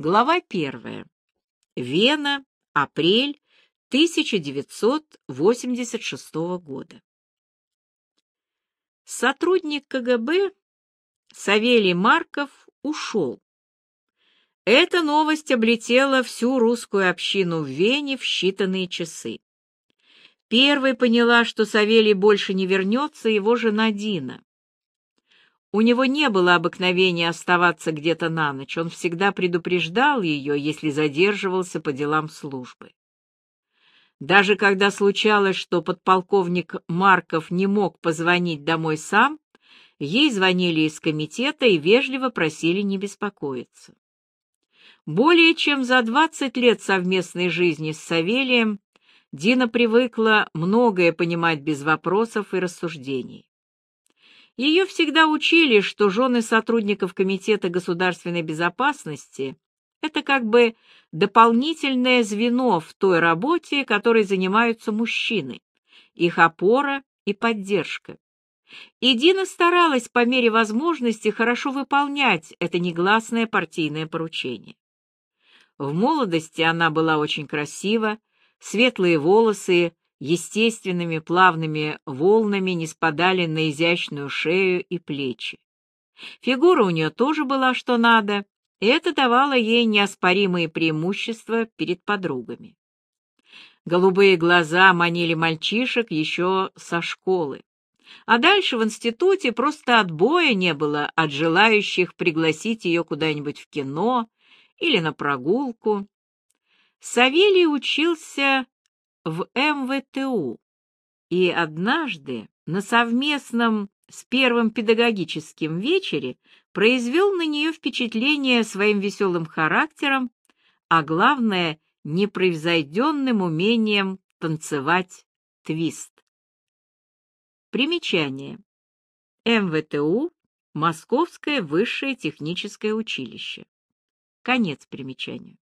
Глава первая. Вена, апрель 1986 года. Сотрудник КГБ Савелий Марков ушел. Эта новость облетела всю русскую общину в Вене в считанные часы. Первой поняла, что Савелий больше не вернется, его жена Дина. У него не было обыкновения оставаться где-то на ночь, он всегда предупреждал ее, если задерживался по делам службы. Даже когда случалось, что подполковник Марков не мог позвонить домой сам, ей звонили из комитета и вежливо просили не беспокоиться. Более чем за 20 лет совместной жизни с Савелием Дина привыкла многое понимать без вопросов и рассуждений. Ее всегда учили, что жены сотрудников Комитета государственной безопасности — это как бы дополнительное звено в той работе, которой занимаются мужчины, их опора и поддержка. И Дина старалась по мере возможности хорошо выполнять это негласное партийное поручение. В молодости она была очень красива, светлые волосы естественными плавными волнами не спадали на изящную шею и плечи. Фигура у нее тоже была что надо, и это давало ей неоспоримые преимущества перед подругами. Голубые глаза манили мальчишек еще со школы. А дальше в институте просто отбоя не было от желающих пригласить ее куда-нибудь в кино или на прогулку. Савелий учился в МВТУ, и однажды на совместном с первым педагогическим вечере произвел на нее впечатление своим веселым характером, а главное, непревзойденным умением танцевать твист. Примечание. МВТУ – Московское высшее техническое училище. Конец примечания.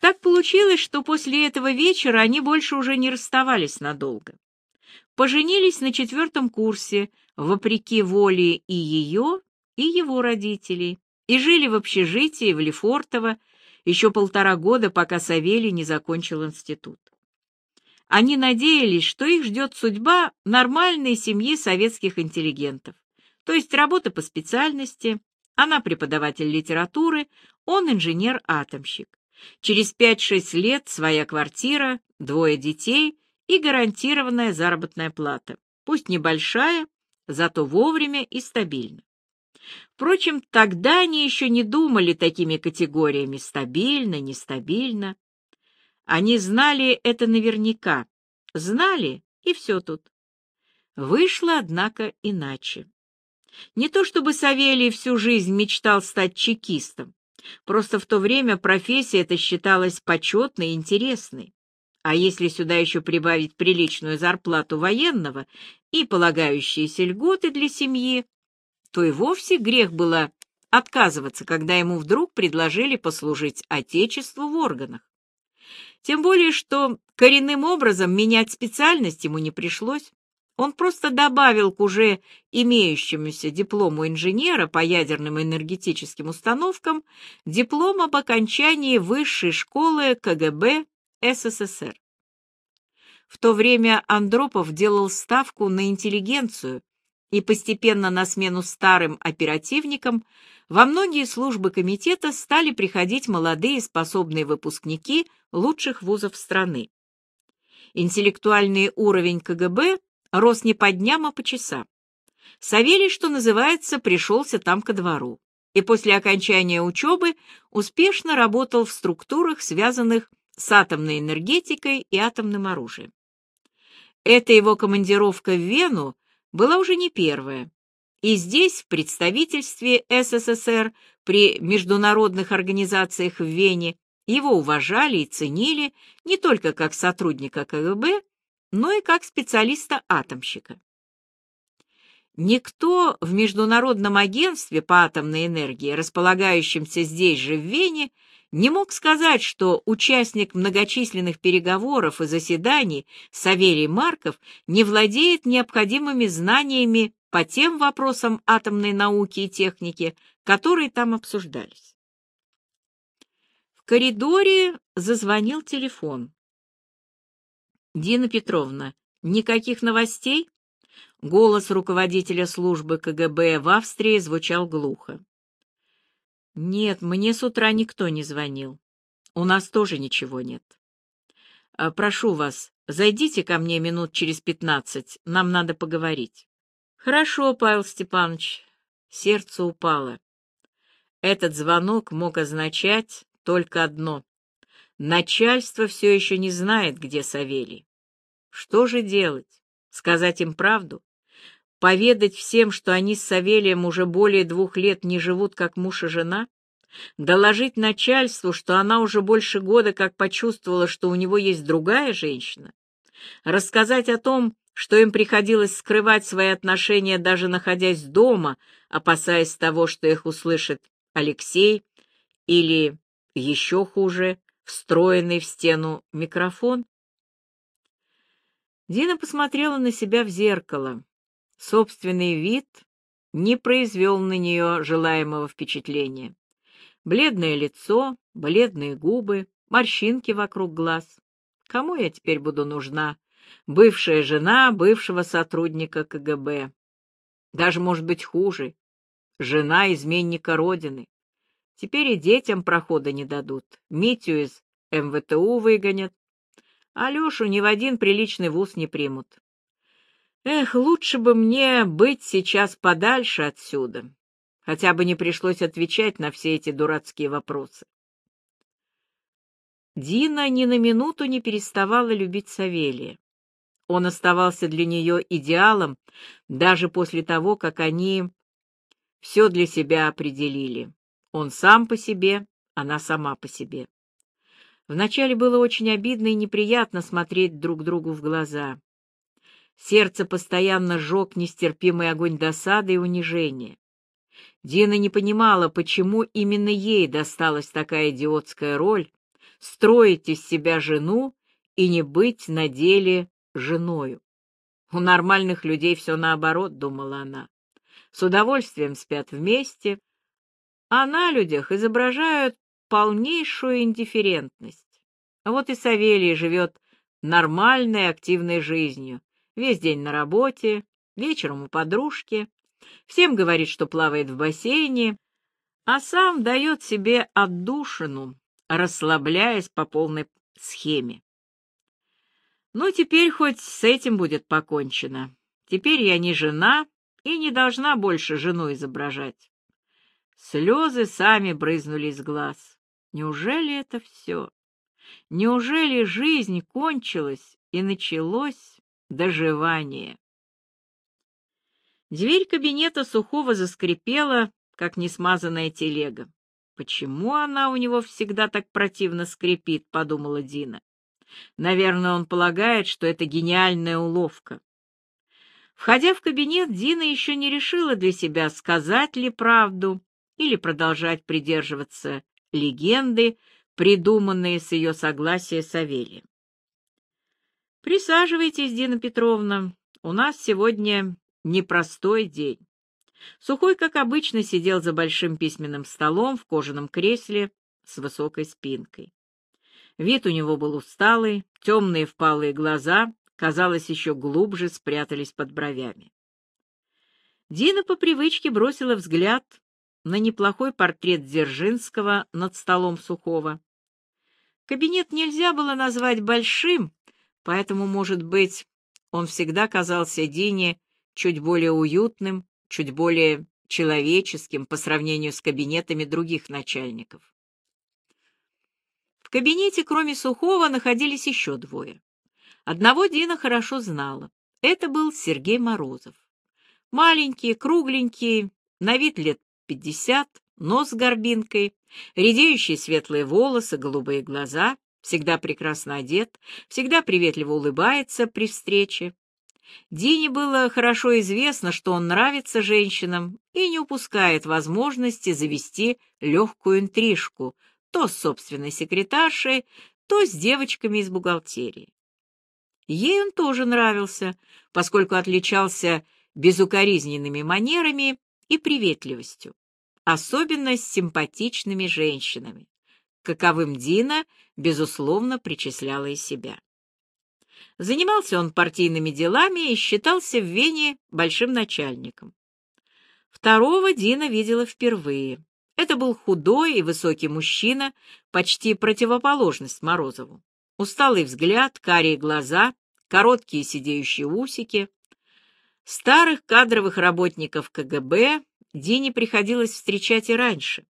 Так получилось, что после этого вечера они больше уже не расставались надолго. Поженились на четвертом курсе, вопреки воле и ее, и его родителей, и жили в общежитии в Лефортово еще полтора года, пока Савелий не закончил институт. Они надеялись, что их ждет судьба нормальной семьи советских интеллигентов, то есть работа по специальности, она преподаватель литературы, он инженер-атомщик. Через 5-6 лет своя квартира, двое детей и гарантированная заработная плата. Пусть небольшая, зато вовремя и стабильно. Впрочем, тогда они еще не думали такими категориями «стабильно», «нестабильно». Они знали это наверняка. Знали, и все тут. Вышло, однако, иначе. Не то чтобы Савелий всю жизнь мечтал стать чекистом. Просто в то время профессия эта считалась почетной и интересной. А если сюда еще прибавить приличную зарплату военного и полагающиеся льготы для семьи, то и вовсе грех было отказываться, когда ему вдруг предложили послужить Отечеству в органах. Тем более, что коренным образом менять специальность ему не пришлось. Он просто добавил к уже имеющемуся диплому инженера по ядерным энергетическим установкам диплом об окончании высшей школы КГБ СССР. В то время Андропов делал ставку на интеллигенцию, и постепенно на смену старым оперативникам во многие службы комитета стали приходить молодые способные выпускники лучших вузов страны. Интеллектуальный уровень КГБ рос не по дням, а по часам. Савелий, что называется, пришелся там ко двору, и после окончания учебы успешно работал в структурах, связанных с атомной энергетикой и атомным оружием. Эта его командировка в Вену была уже не первая, и здесь, в представительстве СССР при международных организациях в Вене, его уважали и ценили не только как сотрудника КГБ, но и как специалиста-атомщика. Никто в Международном агентстве по атомной энергии, располагающемся здесь же в Вене, не мог сказать, что участник многочисленных переговоров и заседаний Савелий Марков не владеет необходимыми знаниями по тем вопросам атомной науки и техники, которые там обсуждались. В коридоре зазвонил телефон. «Дина Петровна, никаких новостей?» Голос руководителя службы КГБ в Австрии звучал глухо. «Нет, мне с утра никто не звонил. У нас тоже ничего нет. А, прошу вас, зайдите ко мне минут через пятнадцать, нам надо поговорить». «Хорошо, Павел Степанович». Сердце упало. Этот звонок мог означать только одно. Начальство все еще не знает, где Савелий. Что же делать? Сказать им правду? Поведать всем, что они с Савелием уже более двух лет не живут как муж и жена? Доложить начальству, что она уже больше года как почувствовала, что у него есть другая женщина? Рассказать о том, что им приходилось скрывать свои отношения, даже находясь дома, опасаясь того, что их услышит Алексей, или, еще хуже, встроенный в стену микрофон? Дина посмотрела на себя в зеркало. Собственный вид не произвел на нее желаемого впечатления. Бледное лицо, бледные губы, морщинки вокруг глаз. Кому я теперь буду нужна? Бывшая жена бывшего сотрудника КГБ. Даже, может быть, хуже. Жена изменника Родины. Теперь и детям прохода не дадут. Митю из МВТУ выгонят. Алешу ни в один приличный вуз не примут. Эх, лучше бы мне быть сейчас подальше отсюда. Хотя бы не пришлось отвечать на все эти дурацкие вопросы. Дина ни на минуту не переставала любить Савелия. Он оставался для нее идеалом даже после того, как они все для себя определили. Он сам по себе, она сама по себе. Вначале было очень обидно и неприятно смотреть друг другу в глаза. Сердце постоянно жег нестерпимый огонь досады и унижения. Дина не понимала, почему именно ей досталась такая идиотская роль строить из себя жену и не быть на деле женою. У нормальных людей все наоборот, думала она. С удовольствием спят вместе, а на людях изображают полнейшую индифферентность. Вот и Савелий живет нормальной активной жизнью, Весь день на работе, вечером у подружки. Всем говорит, что плавает в бассейне, а сам дает себе отдушину, расслабляясь по полной схеме. Ну, теперь хоть с этим будет покончено. Теперь я не жена и не должна больше жену изображать. Слезы сами брызнули из глаз. Неужели это все? Неужели жизнь кончилась и началось Доживание. Дверь кабинета Сухого заскрипела, как несмазанная телега. «Почему она у него всегда так противно скрипит?» — подумала Дина. «Наверное, он полагает, что это гениальная уловка». Входя в кабинет, Дина еще не решила для себя, сказать ли правду или продолжать придерживаться легенды, придуманные с ее согласия Савелием. Присаживайтесь, Дина Петровна. У нас сегодня непростой день. Сухой, как обычно, сидел за большим письменным столом в кожаном кресле с высокой спинкой. Вид у него был усталый, темные впалые глаза, казалось, еще глубже спрятались под бровями. Дина по привычке бросила взгляд на неплохой портрет Дзержинского над столом Сухого. Кабинет нельзя было назвать большим, Поэтому, может быть, он всегда казался Дине чуть более уютным, чуть более человеческим по сравнению с кабинетами других начальников. В кабинете, кроме Сухого, находились еще двое. Одного Дина хорошо знала. Это был Сергей Морозов. Маленький, кругленький, на вид лет пятьдесят, нос с горбинкой, редеющие светлые волосы, голубые глаза — всегда прекрасно одет, всегда приветливо улыбается при встрече. Дине было хорошо известно, что он нравится женщинам и не упускает возможности завести легкую интрижку то с собственной секретаршей, то с девочками из бухгалтерии. Ей он тоже нравился, поскольку отличался безукоризненными манерами и приветливостью. Особенно с симпатичными женщинами, каковым Дина, безусловно, причисляла и себя. Занимался он партийными делами и считался в Вене большим начальником. Второго Дина видела впервые. Это был худой и высокий мужчина, почти противоположность Морозову. Усталый взгляд, карие глаза, короткие сидеющие усики. Старых кадровых работников КГБ Дине приходилось встречать и раньше.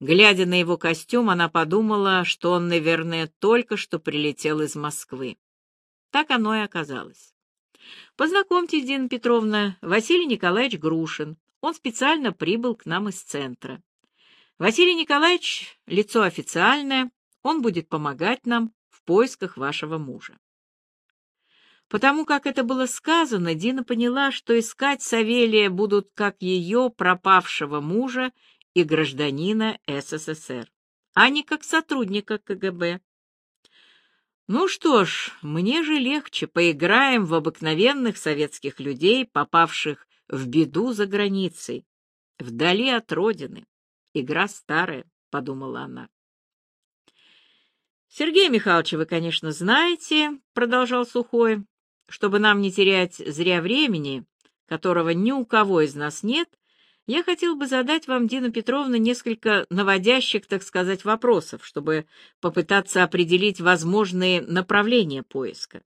Глядя на его костюм, она подумала, что он, наверное, только что прилетел из Москвы. Так оно и оказалось. Познакомьтесь, Дина Петровна, Василий Николаевич Грушин. Он специально прибыл к нам из центра. Василий Николаевич — лицо официальное, он будет помогать нам в поисках вашего мужа. Потому как это было сказано, Дина поняла, что искать Савелия будут как ее пропавшего мужа и гражданина СССР, а не как сотрудника КГБ. Ну что ж, мне же легче, поиграем в обыкновенных советских людей, попавших в беду за границей, вдали от родины. Игра старая, — подумала она. Сергея Михайловича вы, конечно, знаете, — продолжал Сухой, — чтобы нам не терять зря времени, которого ни у кого из нас нет, я хотел бы задать вам, Дина Петровна, несколько наводящих, так сказать, вопросов, чтобы попытаться определить возможные направления поиска.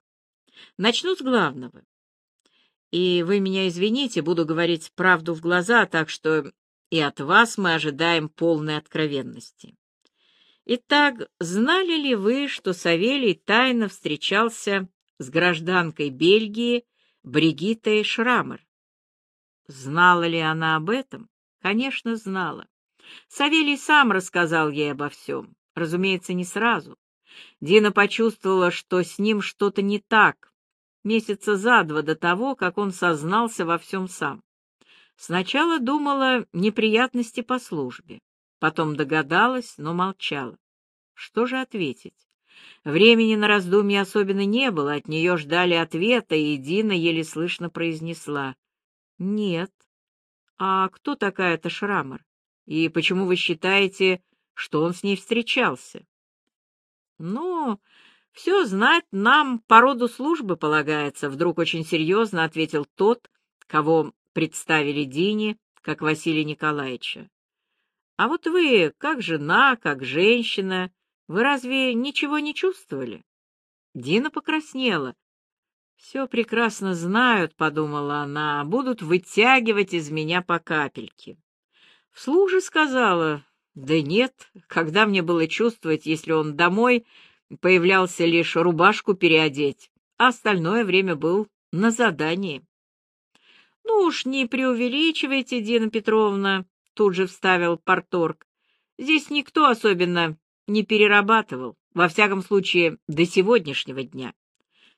Начну с главного. И вы меня извините, буду говорить правду в глаза, так что и от вас мы ожидаем полной откровенности. Итак, знали ли вы, что Савелий тайно встречался с гражданкой Бельгии Бригиттой Шрамер? Знала ли она об этом? Конечно, знала. Савелий сам рассказал ей обо всем. Разумеется, не сразу. Дина почувствовала, что с ним что-то не так, месяца за два до того, как он сознался во всем сам. Сначала думала неприятности по службе, потом догадалась, но молчала. Что же ответить? Времени на раздумье особенно не было, от нее ждали ответа, и Дина еле слышно произнесла. «Нет». «А кто такая-то Шрамер? И почему вы считаете, что он с ней встречался?» «Ну, все знать нам по роду службы полагается», — вдруг очень серьезно ответил тот, кого представили Дине как Василия Николаевича. А вот вы, как жена, как женщина, вы разве ничего не чувствовали? Дина покраснела. Все прекрасно знают, подумала она, будут вытягивать из меня по капельке. Вслух же сказала, да нет, когда мне было чувствовать, если он домой появлялся лишь рубашку переодеть, а остальное время был на задании. Ну уж не преувеличивайте, Дина Петровна, тут же вставил порторг. Здесь никто особенно не перерабатывал, во всяком случае, до сегодняшнего дня.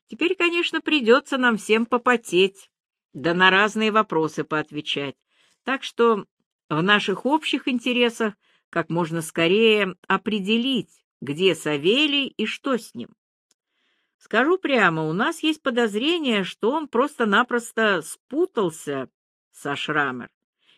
Теперь, конечно, придется нам всем попотеть, да на разные вопросы поотвечать. Так что в наших общих интересах как можно скорее определить, где Савелий и что с ним. Скажу прямо, у нас есть подозрение, что он просто-напросто спутался со Шрамер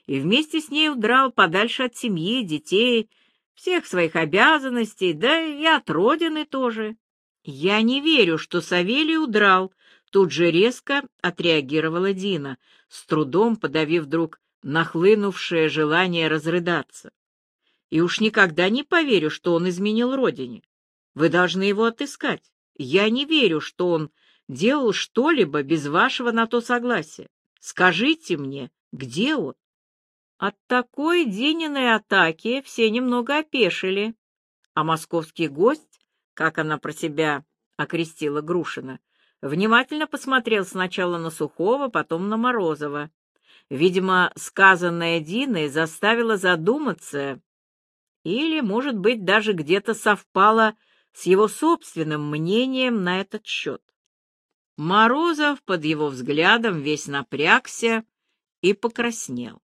и вместе с ней удрал подальше от семьи, детей, всех своих обязанностей, да и от родины тоже. Я не верю, что Савелий удрал, тут же резко отреагировала Дина, с трудом подавив вдруг нахлынувшее желание разрыдаться. И уж никогда не поверю, что он изменил родине. Вы должны его отыскать. Я не верю, что он делал что-либо без вашего на то согласия. Скажите мне, где он? От такой Дининой атаки все немного опешили, а московский гость, как она про себя окрестила Грушина, внимательно посмотрел сначала на Сухого, потом на Морозова. Видимо, сказанное Диной заставило задуматься, или, может быть, даже где-то совпало с его собственным мнением на этот счет. Морозов под его взглядом весь напрягся и покраснел.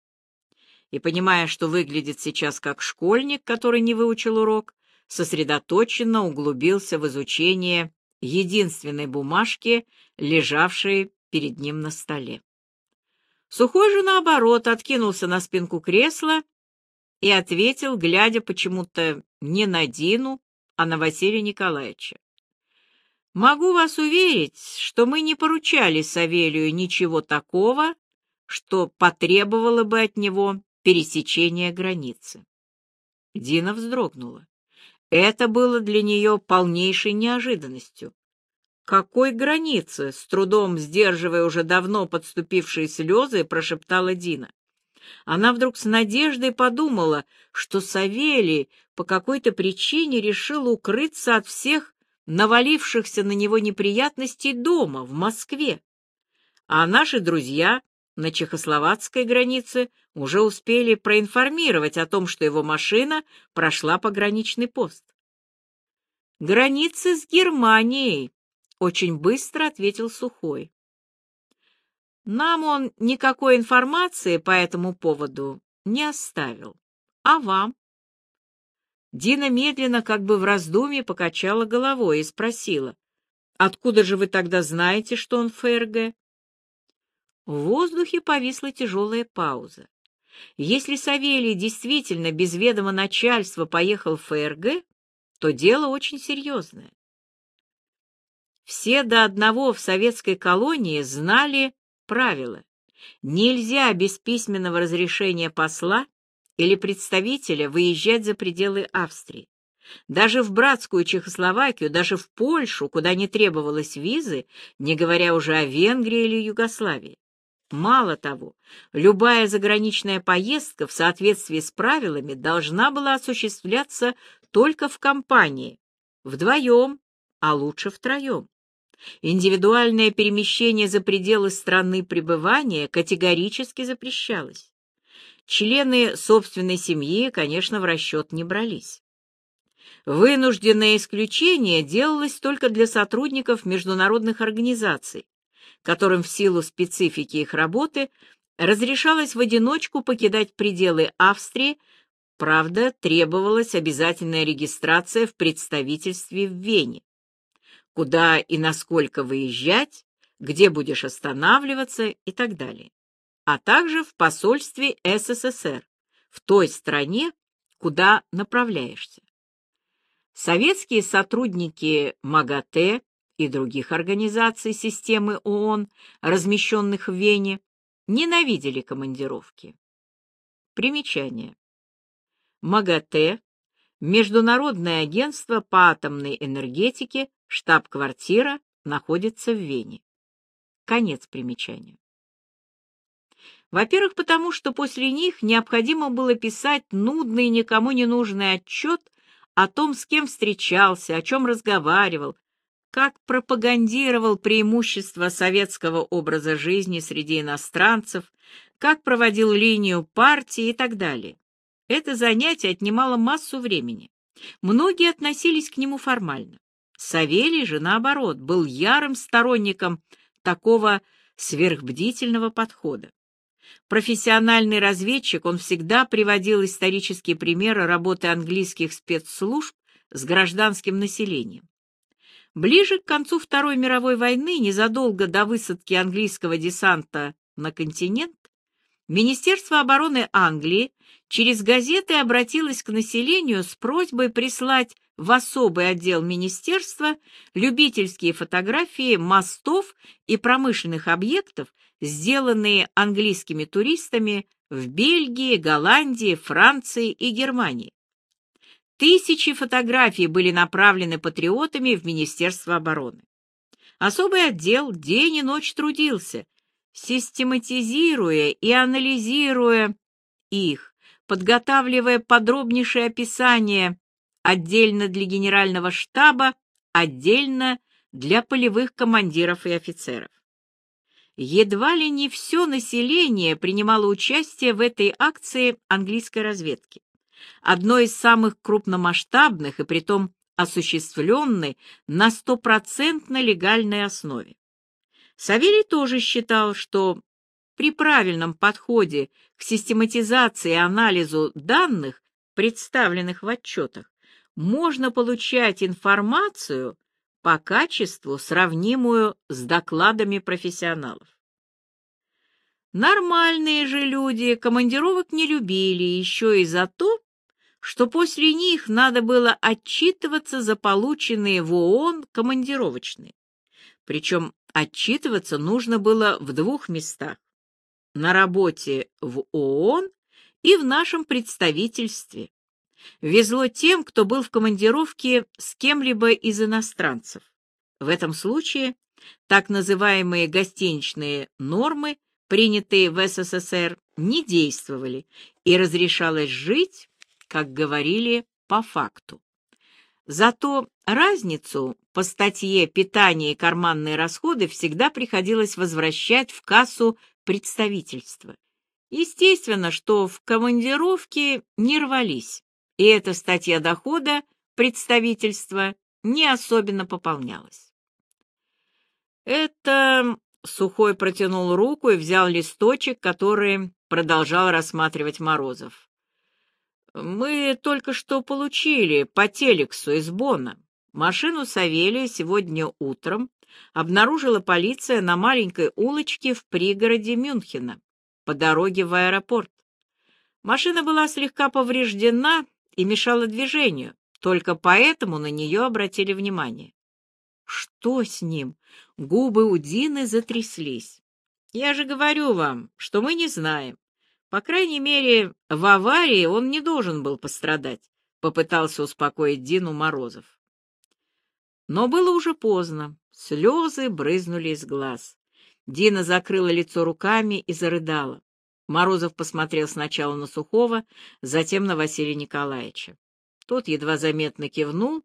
И, понимая, что выглядит сейчас как школьник, который не выучил урок, сосредоточенно углубился в изучение единственной бумажки, лежавшей перед ним на столе. Сухой же, наоборот, откинулся на спинку кресла и ответил, глядя почему-то не на Дину, а на Василия Николаевича. «Могу вас уверить, что мы не поручали Савелию ничего такого, что потребовало бы от него пересечения границы». Дина вздрогнула. Это было для нее полнейшей неожиданностью. «Какой границы?» — с трудом сдерживая уже давно подступившие слезы, прошептала Дина. Она вдруг с надеждой подумала, что Савелий по какой-то причине решил укрыться от всех навалившихся на него неприятностей дома, в Москве. А наши друзья на чехословацкой границе уже успели проинформировать о том, что его машина прошла пограничный пост. «Границы с Германией», — очень быстро ответил Сухой. «Нам он никакой информации по этому поводу не оставил. А вам?» Дина медленно, как бы в раздумье, покачала головой и спросила, «Откуда же вы тогда знаете, что он ФРГ?» В воздухе повисла тяжелая пауза. Если Савелий действительно без ведома начальства поехал в ФРГ, то дело очень серьезное. Все до одного в советской колонии знали правила. Нельзя без письменного разрешения посла или представителя выезжать за пределы Австрии. Даже в братскую Чехословакию, даже в Польшу, куда не требовалось визы, не говоря уже о Венгрии или Югославии. Мало того, любая заграничная поездка в соответствии с правилами должна была осуществляться только в компании, вдвоем, а лучше втроем. Индивидуальное перемещение за пределы страны пребывания категорически запрещалось. Члены собственной семьи, конечно, в расчет не брались. Вынужденное исключение делалось только для сотрудников международных организаций, которым в силу специфики их работы разрешалось в одиночку покидать пределы Австрии, правда, требовалась обязательная регистрация в представительстве в Вене. Куда и насколько выезжать, где будешь останавливаться и так далее а также в посольстве СССР в той стране, куда направляешься. Советские сотрудники МАГАТЭ и других организаций системы ООН, размещенных в Вене, ненавидели командировки. Примечание. МАГАТЭ – Международное агентство по атомной энергетике, штаб-квартира находится в Вене. Конец примечания. Во-первых, потому что после них необходимо было писать нудный никому не нужный отчет о том, с кем встречался, о чем разговаривал, как пропагандировал преимущества советского образа жизни среди иностранцев, как проводил линию партии и так далее. Это занятие отнимало массу времени. Многие относились к нему формально. Савелий же, наоборот, был ярым сторонником такого сверхбдительного подхода. Профессиональный разведчик, он всегда приводил исторические примеры работы английских спецслужб с гражданским населением. Ближе к концу Второй мировой войны, незадолго до высадки английского десанта на континент, Министерство обороны Англии через газеты обратилось к населению с просьбой прислать в особый отдел министерства любительские фотографии мостов и промышленных объектов, сделанные английскими туристами в Бельгии, Голландии, Франции и Германии. Тысячи фотографий были направлены патриотами в Министерство обороны. Особый отдел день и ночь трудился, систематизируя и анализируя их, подготавливая подробнейшее описание отдельно для генерального штаба, отдельно для полевых командиров и офицеров. Едва ли не все население принимало участие в этой акции английской разведки, одной из самых крупномасштабных и притом осуществленной на стопроцентно легальной основе. Савелий тоже считал, что при правильном подходе к систематизации и анализу данных, представленных в отчетах, можно получать информацию по качеству, сравнимую с докладами профессионалов. Нормальные же люди командировок не любили еще и за то, что после них надо было отчитываться за полученные в ООН командировочные. Причем отчитываться нужно было в двух местах. На работе в ООН и в нашем представительстве. Везло тем, кто был в командировке с кем-либо из иностранцев. В этом случае так называемые гостиничные нормы, принятые в СССР, не действовали, и разрешалось жить как говорили, по факту. Зато разницу по статье «Питание и карманные расходы» всегда приходилось возвращать в кассу представительства. Естественно, что в командировке не рвались, и эта статья дохода представительства не особенно пополнялась. Это Сухой протянул руку и взял листочек, который продолжал рассматривать Морозов. Мы только что получили по телексу из Бона. Машину Савелия сегодня утром обнаружила полиция на маленькой улочке в пригороде Мюнхена по дороге в аэропорт. Машина была слегка повреждена и мешала движению, только поэтому на нее обратили внимание. Что с ним? Губы у Дины затряслись. Я же говорю вам, что мы не знаем. По крайней мере, в аварии он не должен был пострадать, попытался успокоить Дину Морозов. Но было уже поздно, слезы брызнули из глаз. Дина закрыла лицо руками и зарыдала. Морозов посмотрел сначала на Сухого, затем на Василия Николаевича. Тот едва заметно кивнул,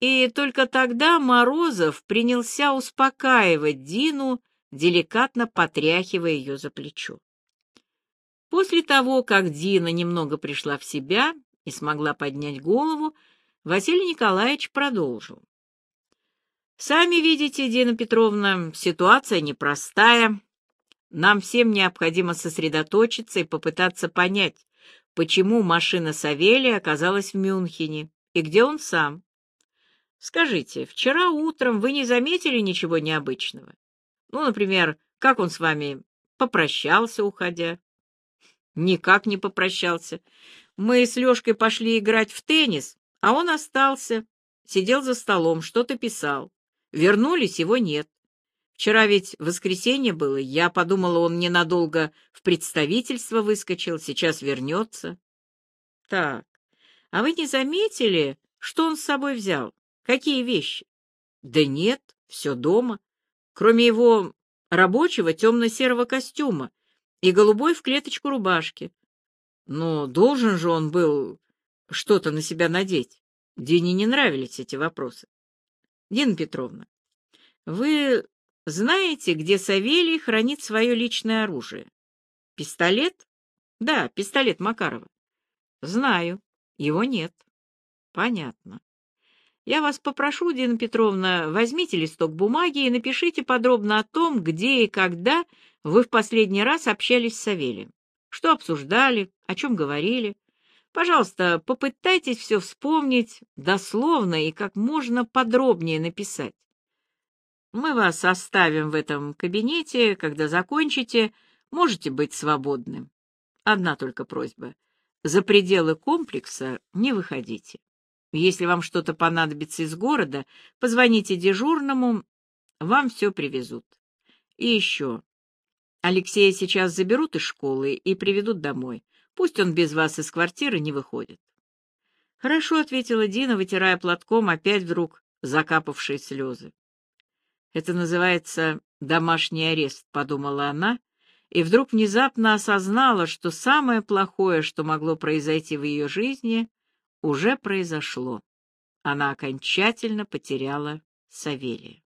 и только тогда Морозов принялся успокаивать Дину, деликатно потряхивая ее за плечо. После того, как Дина немного пришла в себя и смогла поднять голову, Василий Николаевич продолжил. «Сами видите, Дина Петровна, ситуация непростая. Нам всем необходимо сосредоточиться и попытаться понять, почему машина Савелия оказалась в Мюнхене и где он сам. Скажите, вчера утром вы не заметили ничего необычного? Ну, например, как он с вами попрощался, уходя? Никак не попрощался. Мы с Лешкой пошли играть в теннис, а он остался. Сидел за столом, что-то писал. Вернулись, его нет. Вчера ведь воскресенье было, я подумала, он ненадолго в представительство выскочил, сейчас вернется. Так, а вы не заметили, что он с собой взял? Какие вещи? Да нет, все дома, кроме его рабочего темно-серого костюма и голубой в клеточку рубашки. Но должен же он был что-то на себя надеть. Дине не нравились эти вопросы. Дина Петровна, вы знаете, где Савелий хранит свое личное оружие? Пистолет? Да, пистолет Макарова. Знаю. Его нет. Понятно. Я вас попрошу, Дина Петровна, возьмите листок бумаги и напишите подробно о том, где и когда вы в последний раз общались с Савелием. Что обсуждали, о чем говорили. Пожалуйста, попытайтесь все вспомнить дословно и как можно подробнее написать. Мы вас оставим в этом кабинете, когда закончите, можете быть свободны. Одна только просьба. За пределы комплекса не выходите. Если вам что-то понадобится из города, позвоните дежурному, вам все привезут. И еще. Алексея сейчас заберут из школы и приведут домой. Пусть он без вас из квартиры не выходит. Хорошо, — ответила Дина, вытирая платком опять вдруг закапавшие слезы. Это называется домашний арест, — подумала она, и вдруг внезапно осознала, что самое плохое, что могло произойти в ее жизни, уже произошло. Она окончательно потеряла Савелия.